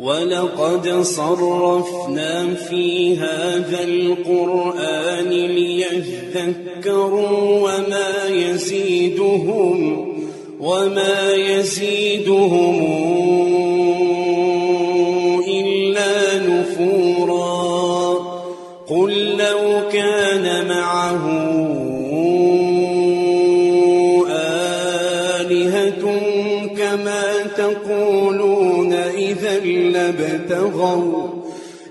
ولقد صرفنا في هذا القرآن ليذكروا وما يزيدهم وما يزيدهم لابتغوا.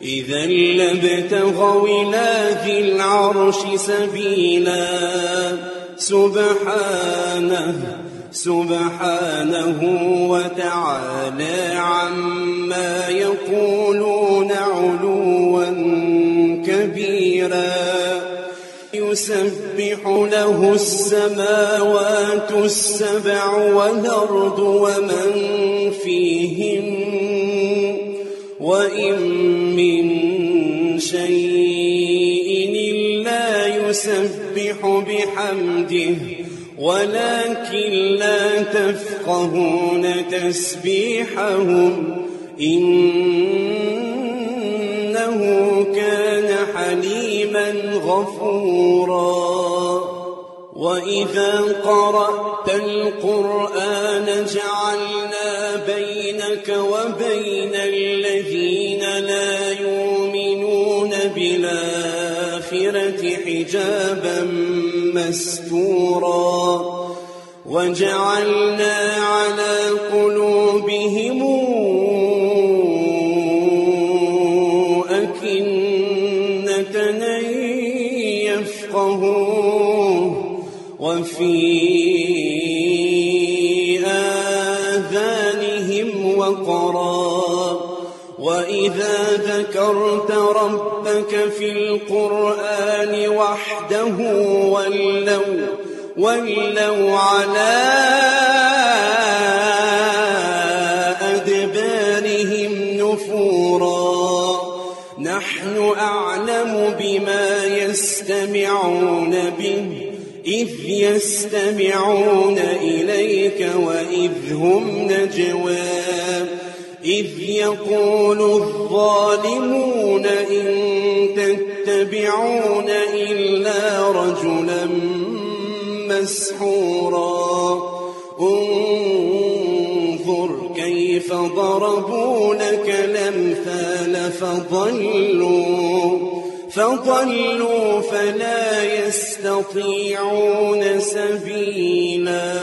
إذا لابتغوا إلى ذي العرش سبيلا. سبحانه سبحانه وتعالى عما يقولون علوا كبيرا. يسبح له السماوات السبع والأرض ومن فيهن وإن من شيء إلا يسبح بحمده ولكن لا تفقهون تسبيحهم إنه كان حليما غفورا وإذا قرأت القرآن جعلنا بينك وبين الذين لا يؤمنون بالآخرة حجابا مستورا. وجعلنا على قلوبهم أكنة أن يفقهوه. وفي وقرا. وإذا ذكرت ربك في القرآن وحده ولوا ولوا على أدبارهم نفورا. نحن أعلم بما يستمعون به. إذ يستمعون إليك وإذ هم نجوى. إذ يقول الظالمون إن تتبعون إلا رجلا مسحورا. انظر كيف ضربوا لك الأمثال فضلوا. فضلوا فلا يستطيعون سبيلا.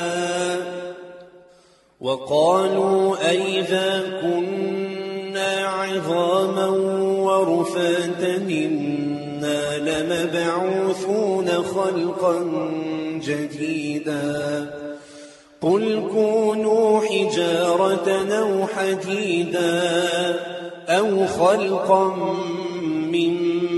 وقالوا أئذا كنا عظاما ورفاتا إنا لمبعوثون خلقا جديدا. قل كونوا حجارة أو حديدا أو خلقا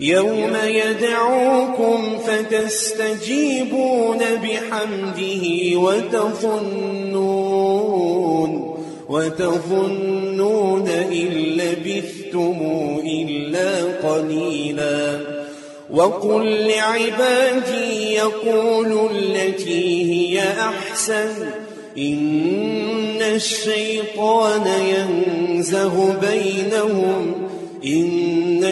يوم يدعوكم فتستجيبون بحمده وتظنون وتظنون إن لبثتم إلا قليلا. وقل لعبادي يقولوا التي هي أحسن إن الشيطان ينزه بينهم إن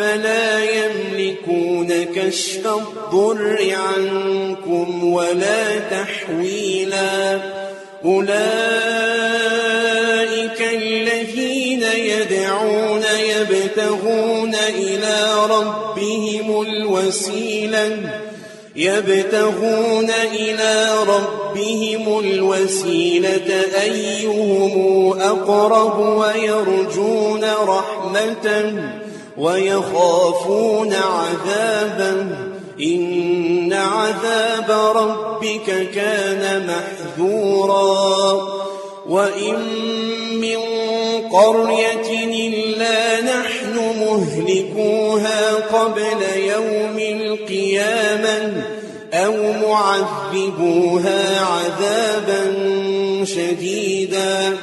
فلا يملكون كشف الضر عنكم ولا تحويلا. أولئك الذين يدعون يبتغون إلى ربهم الوسيلة. يبتغون إلى ربهم الوسيلة أيهم أقرب ويرجون رحمته ويخافون عذابه إن عذاب ربك كان محذورا. وإن من قرية إلا نحن مهلكوها قبل يوم القيامة أو معذبوها عذابا شديدا.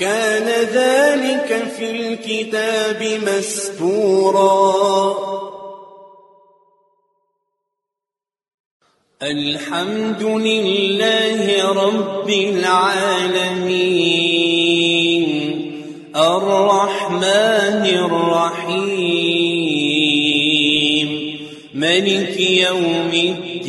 كان ذلك في الكتاب مستورا الحمد لله رب العالمين. الرحمن الرحيم. ملك يوم الدين.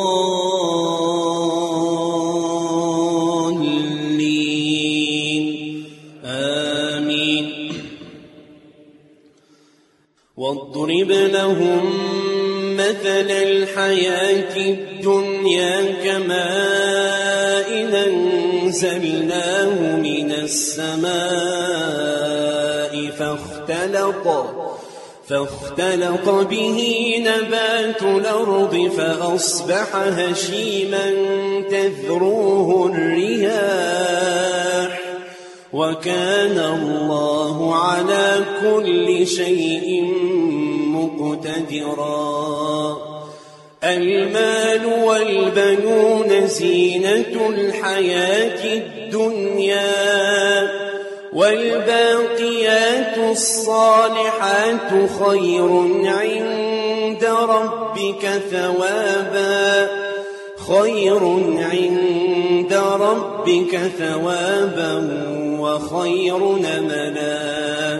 واضرب لهم مثل الحياة الدنيا كماء أنزلناه من السماء فاختلط فاختلط به نبات الأرض فأصبح هشيما تذروه الرياح. وكان الله على كل شيء مقتدرا. المال والبنون زينة الحياة الدنيا والباقيات الصالحات خير عند ربك ثوابا. خير عند ربك ثوابا. وخير نملا.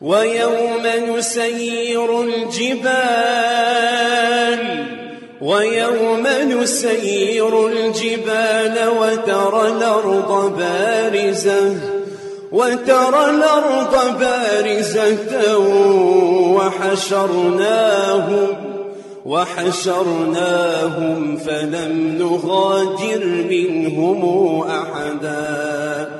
ويوم نسير الجبال ويوم نسير الجبال وترى الأرض بارزة وترى الأرض بارزة وحشرناهم وحشرناهم فلم نغادر منهم أحدا.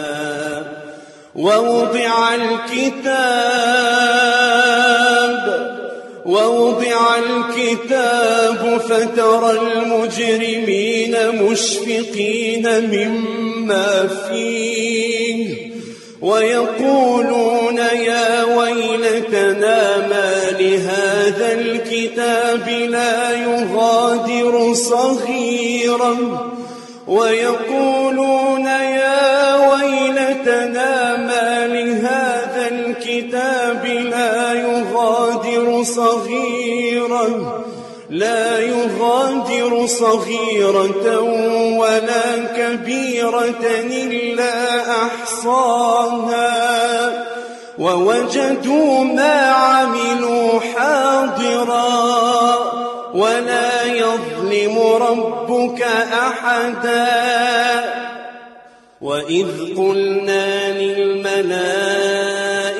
ووضع الكتاب ووضع الكتاب فترى المجرمين مشفقين مما فيه ويقولون يا ويلتنا ما لهذا الكتاب لا يغادر صغيرا ويقولون يا ويلتنا الكتاب لا يغادر صغيرا لا يغادر صغيرة ولا كبيرة إلا أحصاها. ووجدوا ما عملوا حاضرا ولا يظلم ربك أحدا. وإذ قلنا للملائكة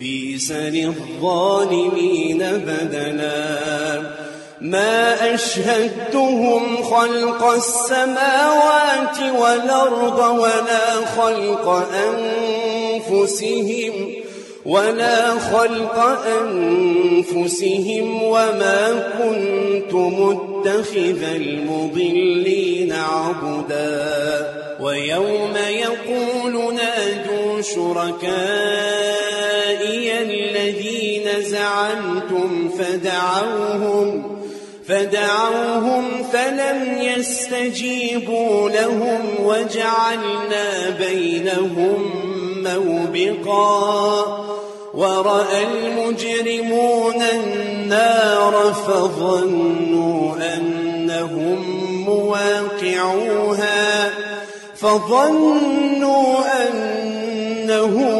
بيس للظالمين بدلا. ما أشهدتهم خلق السماوات والأرض ولا خلق أنفسهم ولا خلق أنفسهم وما كنت متخذ المضلين عبدا. ويوم يقول نادوا شركائي الذين زعمتم فدعوهم فدعوهم فلم يستجيبوا لهم وجعلنا بينهم موبقا. ورأى المجرمون النار فظنوا أنهم مواقعوها فظنوا أنهم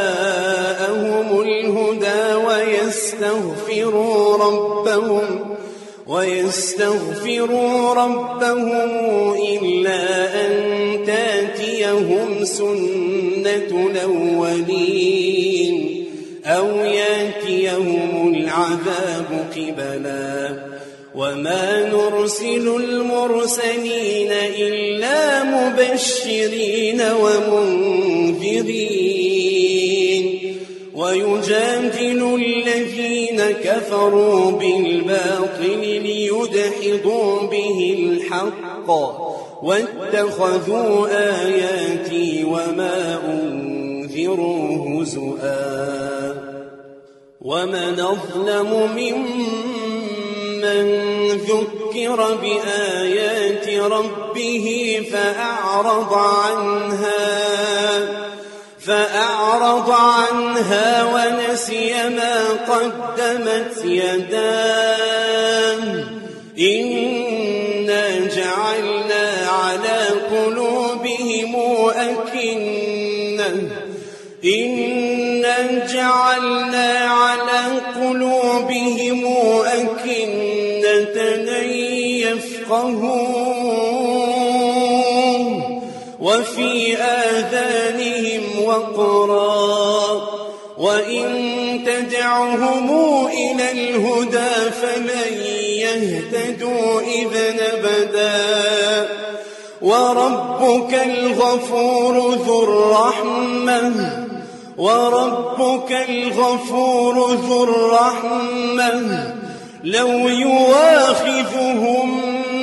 ويستغفروا ربهم ويستغفروا ربهم إلا أن تأتيهم سنة الأولين أو يأتيهم العذاب قبلا وما نرسل المرسلين إلا مبشرين ومنذرين ويجادل الذين كفروا بالباطل ليدحضوا به الحق. واتخذوا آياتي وما أنذروا هزؤا. ومن أظلم ممن ذكر بآيات ربه فأعرض عنها. فأعرض عنها ونسي ما قدمت يداه. إنا جعلنا على قلوبهم أكنة. إنا جعلنا على قلوبهم أكنة أن يفقهوا وفي آذانهم وقرا وإن تدعهم إلى الهدى فلن يهتدوا إذا أبدا. وربك الغفور ذو الرحمة وربك الغفور ذو الرحمة. لو يواخذهم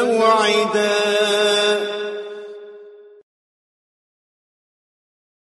موعداً.